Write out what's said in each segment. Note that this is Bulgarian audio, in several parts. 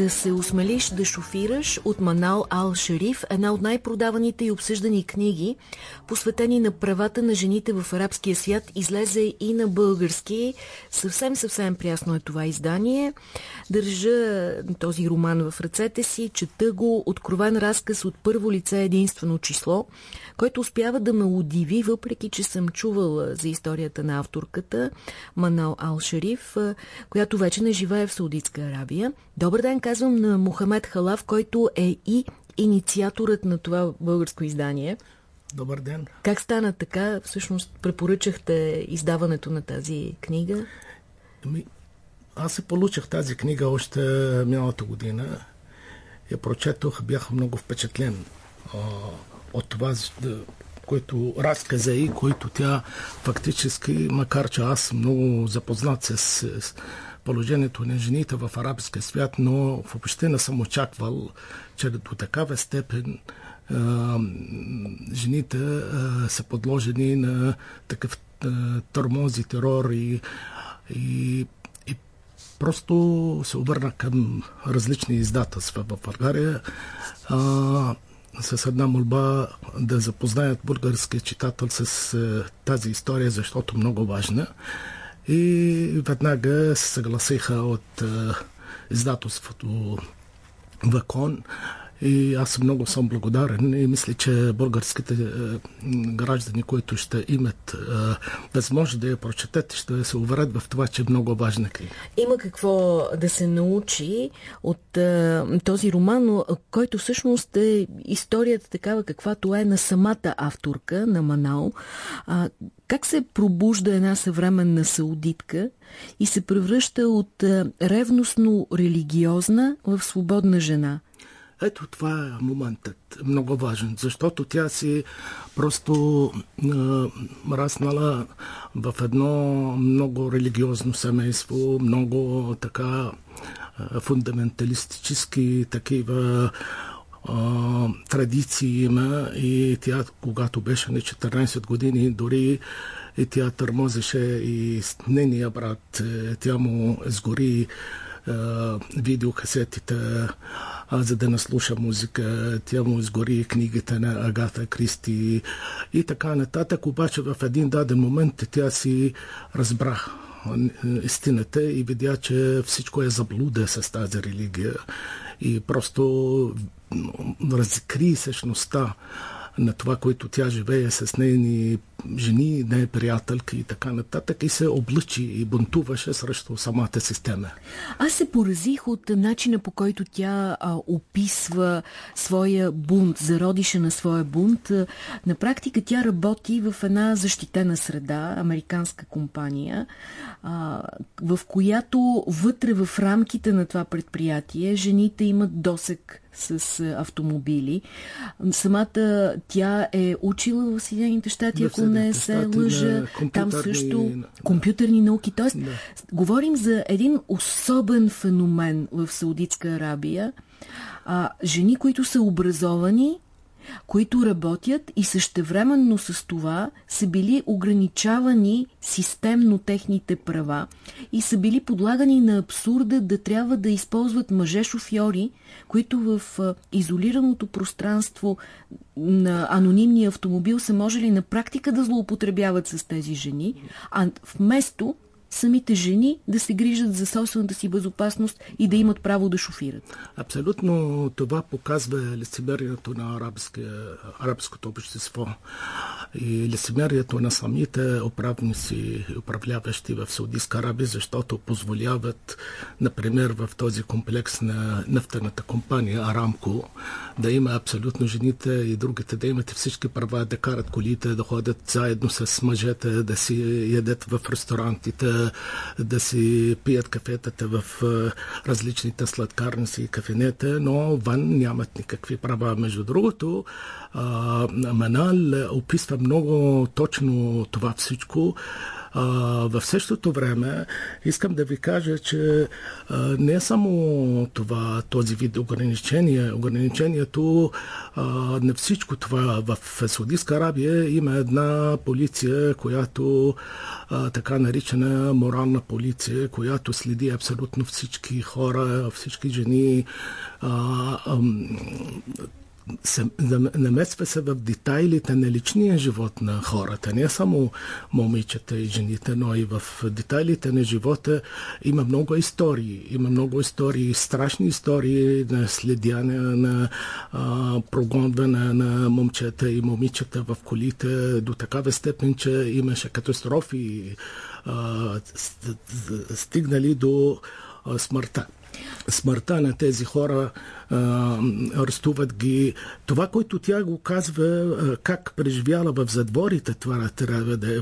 Да се осмелиш да шофираш от Манал Ал Шериф, една от най-продаваните и обсъждани книги, посветени на правата на жените в арабския свят, излезе и на български. Съвсем, съвсем прясно е това издание. Държа този роман в ръцете си, чета го, откровен разказ от първо лице единствено число, който успява да ме удиви, въпреки че съм чувала за историята на авторката Манал Ал Шериф, която вече не живее в Саудитска Арабия. Добър ден, казвам на Мохамед Халав, който е и инициаторът на това българско издание. Добър ден. Как стана така? Всъщност препоръчахте издаването на тази книга? Ами, аз се получих тази книга още миналата година. Я прочетох, бях много впечатлен а, от това, който разказа и който тя фактически, макар че аз много запознат с, с положението на жените в арабския свят, но въобще не съм очаквал, че до такава степен а, жените а, са подложени на такъв тормоз и терор и, и просто се обърна към различни издателства в България а, с една молба да запознаят българския читател с а, тази история, защото много важна. И веднага се съгласиха от издателството Вакон и аз много съм благодарен и мисля, че българските е, граждани, които ще имат е, възможност да я прочетат, ще се уверят в това, че е много важна книга. Има какво да се научи от е, този роман, който всъщност е историята такава, каквато е на самата авторка, на Манал. А, как се пробужда една съвременна саудитка и се превръща от ревностно религиозна в свободна жена? Ето това е моментът, много важен, защото тя си просто а, раснала в едно много религиозно семейство, много така а, фундаменталистически такива традиции има. И тя, когато беше на 14 години, дори и тя търмозеше и нейния брат, е, тя му сгори видеокасетите, а, за да наслуша музика. Тя му изгори книгите на Агата Кристи и така нататък. Обаче в един даден момент тя си разбра истината и видя, че всичко е заблуда с тази религия и просто разкри същността на това, което тя живее с нейни жени, не приятелки и така нататък и се облъчи и бунтуваше срещу самата система. Аз се поразих от начина по който тя а, описва своя бунт, зародиша на своя бунт. На практика тя работи в една защитена среда, американска компания, а, в която вътре в рамките на това предприятие жените имат досек с автомобили. Самата тя е учила в Съединените щати, ако не се лъжа. Там също компютърни науки. Тоест, да. говорим за един особен феномен в Саудитска Арабия. А, жени, които са образовани, които работят и същевременно с това са били ограничавани системно техните права и са били подлагани на абсурда да трябва да използват мъже-шофьори, които в изолираното пространство на анонимния автомобил са можели на практика да злоупотребяват с тези жени, а вместо самите жени да се грижат за собствената си безопасност и да имат право да шофират. Абсолютно това показва лицемерието на арабското общество и лицемерието на самите управници управляващи в Саудитска Арабия, защото позволяват, например, в този комплекс на нефтената компания Арамко да има абсолютно жените и другите да имат всички права да карат колите, да ходят заедно с мъжете, да си ядат в ресторантите, да си пият кафетата в различните сладкарници и кафенета, но вън нямат никакви права. Между другото, Манал описва много точно това всичко А, в същото време искам да ви кажа, че а, не само това, този вид ограничение. Ограничението а, на всичко това в Саудитска Арабия има една полиция, която а, така наричана морална полиция, която следи абсолютно всички хора, всички жени, а, а, се, намесва се в детайлите на личния живот на хората, не само момичета и жените, но и в детайлите на живота има много истории. Има много истории, страшни истории на следяне, на а, прогонване на момчета и момичета в колите. До такава степен, че имаше катастрофи, а, стигнали до а, смъртта. Смъртта на тези хора, арестуват ги. Това, което тя го казва, как преживяла в задворите, това трябва да е,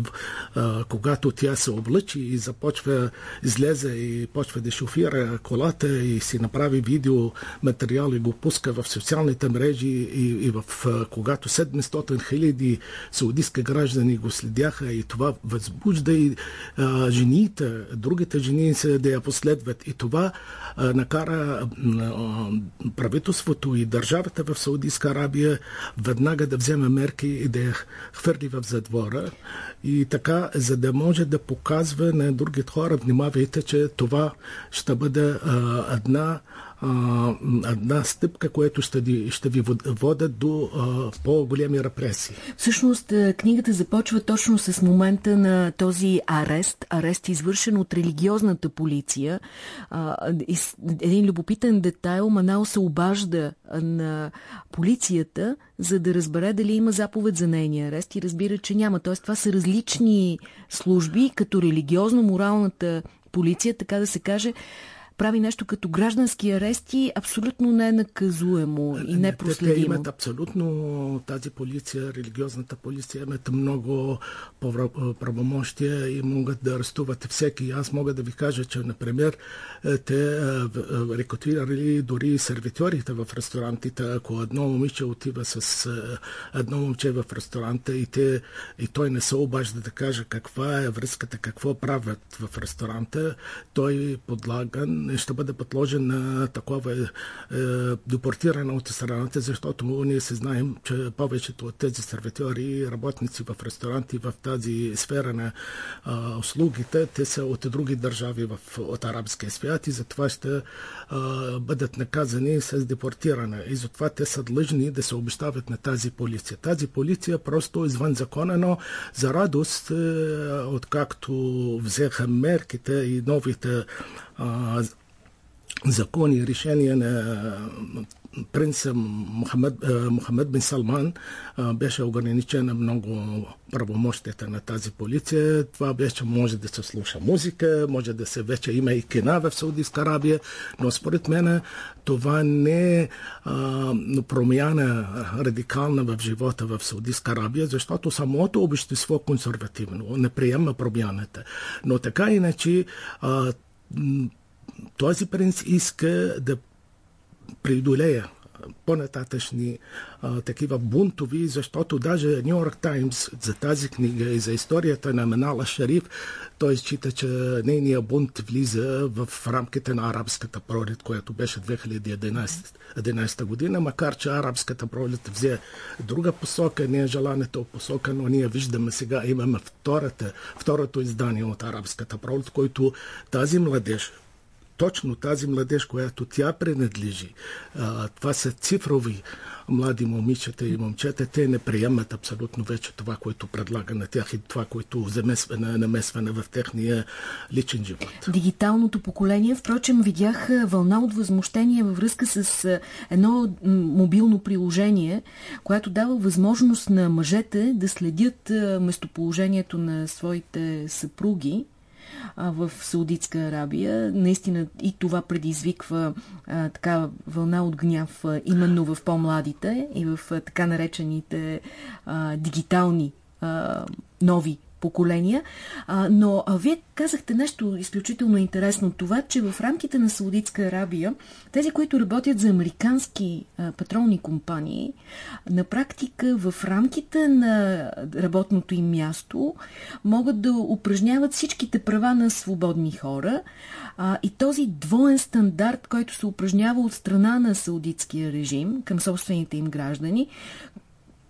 когато тя се облъчи и започва, излезе и почва да шофира колата и си направи видео материал и го пуска в социалните мрежи и, и в, когато 700 хиляди саудитски граждани го следяха и това възбужда и а, жените, другите жени се да я последват. И това а, накара а, правителството и държавата в Саудитска Арабия веднага да вземе мерки и да я хвърли в затвора. И така, за да може да показва на другите хора, внимавайте, че това ще бъде а, една а, една стъпка, която ще ви, ще ви водят до по-големи репресии. Всъщност, книгата започва точно с момента на този арест, арест извършен от религиозната полиция. А, един любопитен детайл, Манал се обажда на полицията, за да разбере дали има заповед за нейния арест и разбира, че няма. Тоест, това са различни служби, като религиозно-моралната полиция, така да се каже, прави нещо като граждански арести, абсолютно не е наказуемо и не проследимо. Те имат абсолютно тази полиция, религиозната полиция, имат много правомощия и могат да арестуват всеки. Аз мога да ви кажа, че, например, е, те е, е, рекрутирали дори сервитьорите в ресторантите. Ако едно момиче отива с едно момче в ресторанта и, те, и той не се обажда да каже каква е връзката, какво правят в ресторанта, той подлаган ще бъде подложен на такова е, депортиране от страната, защото ние се знаем, че повечето от тези сервитьори, работници в ресторанти в тази сфера на а, услугите, те са от други държави в, от арабския свят и затова ще а, бъдат наказани с депортиране. И затова те са длъжни да се обещават на тази полиция. Тази полиция просто извън закона, но за радост, е, откакто взеха мерките и новите закони и решения на принца Мухамед, Мухамед бин Салман беше ограничена много правомощията на тази полиция. Това беше, може да се слуша музика, може да се вече има и кина в Саудитска Арабия, но според мен това не е промяна радикална в живота в Саудитска Арабия, защото самото общество консервативно не приема промяната. Но така иначе а, този принц иска да преодолея по-нататъчни такива бунтови, защото даже Нью Йорк Таймс за тази книга и за историята на Менала Шариф, той счита, че нейният бунт влиза в рамките на арабската пролет, която беше 2011 година, макар че арабската пролет взе друга посока, не е желанието посока, но ние виждаме сега, имаме втората, второто издание от арабската пролет, който тази младеж, точно тази младеж, която тя принадлежи, това са цифрови млади момичета и момчета, те не приемат абсолютно вече това, което предлага на тях и това, което замесване, намесване в техния личен живот. Дигиталното поколение, впрочем, видях вълна от възмущение във връзка с едно мобилно приложение, което дава възможност на мъжете да следят местоположението на своите съпруги в Саудитска Арабия. Наистина и това предизвиква а, така вълна от гняв а, именно в по-младите и в а, така наречените а, дигитални а, нови поколения. А, но а, вие казахте нещо изключително интересно. Това, че в рамките на Саудитска Арабия, тези, които работят за американски а, петролни компании, на практика в рамките на работното им място могат да упражняват всичките права на свободни хора. А, и този двоен стандарт, който се упражнява от страна на саудитския режим към собствените им граждани,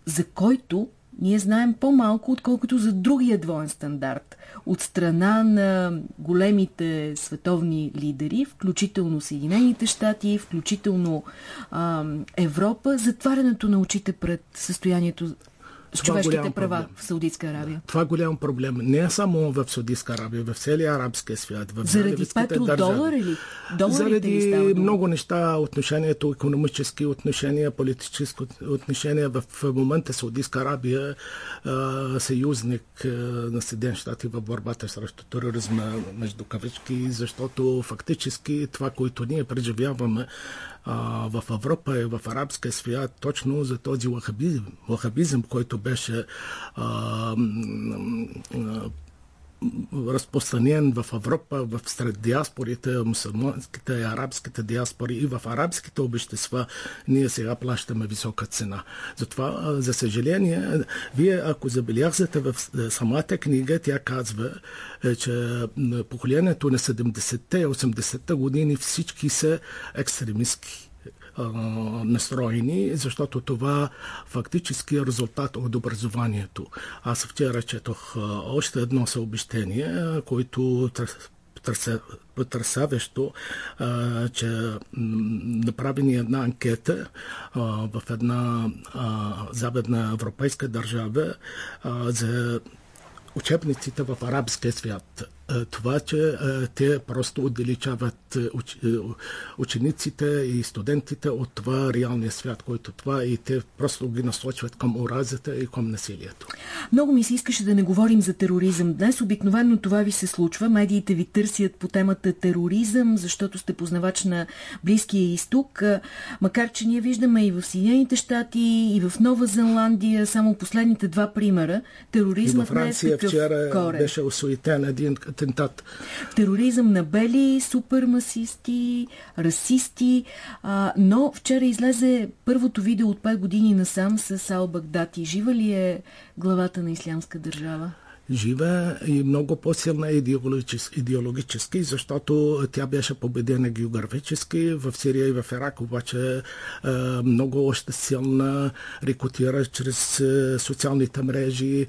за който ние знаем по-малко, отколкото за другия двоен стандарт. От страна на големите световни лидери, включително Съединените щати, включително а, Европа, затварянето на очите пред състоянието с човешките права проблем. в Саудитска Арабия. Това е голям проблем. Не само в Саудитска Арабия, в целия арабския свят. В Заради петродолар или? Заради много неща, отношението, економически отношения, политически отношения. В момента Саудитска Арабия е съюзник на Съединен щати в борбата срещу тероризма между кавички, защото фактически това, което ние преживяваме в Европа и в арабския свят точно за този лахабизм, лахабизъм който беше а, а, разпространен в Европа, в сред диаспорите, мусулманските арабските диаспори и в арабските общества, ние сега плащаме висока цена. Затова, за съжаление, вие ако забелязате в самата книга, тя казва, е, че поколението на 70-те и 80-те години всички са екстремистски настроени, защото това фактически е резултат от образованието. Аз вчера четох още едно съобщение, което потрясаващо, че направени една анкета в една западна европейска държава за учебниците в арабския свят. Е, това, че е, те просто отдалечават е, учениците и студентите от това реалния свят, който това и те просто ги насочват към оразата и към насилието. Много ми се искаше да не говорим за тероризъм. Днес обикновено това ви се случва. Медиите ви търсят по темата тероризъм, защото сте познавач на Близкия изток. Макар, че ние виждаме и в Съединените щати, и в Нова Зеландия само последните два примера. Тероризмът и във Франция не е вчера корен. беше осуетен един атентат. Тероризъм на бели, супермасисти, расисти. А, но вчера излезе първото видео от 5 години насам с Ал Багдати. Жива ли е главата на Ислямска държава? жива и много по-силна идеологически, идеологически, защото тя беше победена географически в Сирия и в Ирак, обаче много още силна рекотира чрез социалните мрежи.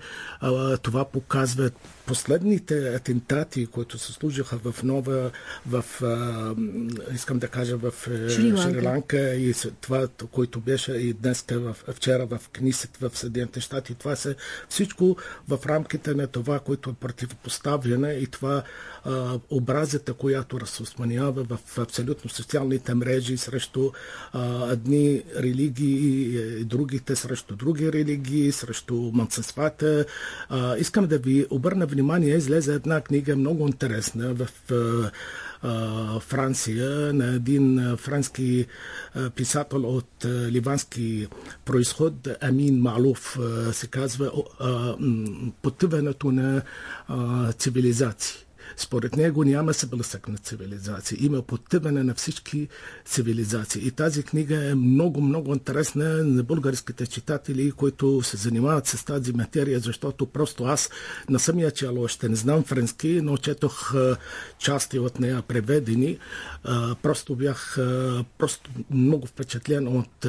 Това показва последните атентати, които се служиха в нова, в, а, искам да кажа, в Шри-Ланка и това, което беше и днес, вчера в Книсет в Съединените щати, това са всичко в рамките на това, което е противопоставяне и това а, образата, която разпространява в абсолютно социалните мрежи срещу а, едни религии и другите срещу други религии, срещу мънцинствата. искам да ви обърна внимание, излезе една книга много интересна в Франция на един франски писател от ливански происход, Амин Малов, се казва Потъването на цивилизации. Според него няма съблъсък на цивилизация. Има потъване на всички цивилизации. И тази книга е много, много интересна на българските читатели, които се занимават с тази материя, защото просто аз на самия чело още не знам френски, но четох части от нея преведени. Просто бях просто много впечатлен от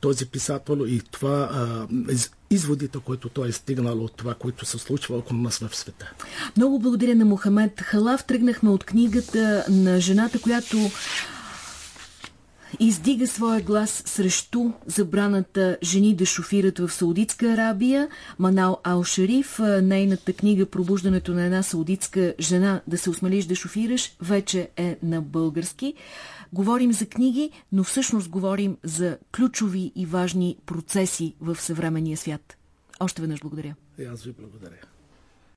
този писател и това изводите, които той е стигнал от това, което се случва около нас в света. Много благодаря на Мохамед Халав. Тръгнахме от книгата на жената, която издига своя глас срещу забраната жени да шофират в Саудитска Арабия. Манал Ал-Шариф, нейната книга Пробуждането на една саудитска жена да се осмелиш да шофираш, вече е на български. Говорим за книги, но всъщност говорим за ключови и важни процеси в съвременния свят. Още веднъж благодаря. И аз ви благодаря.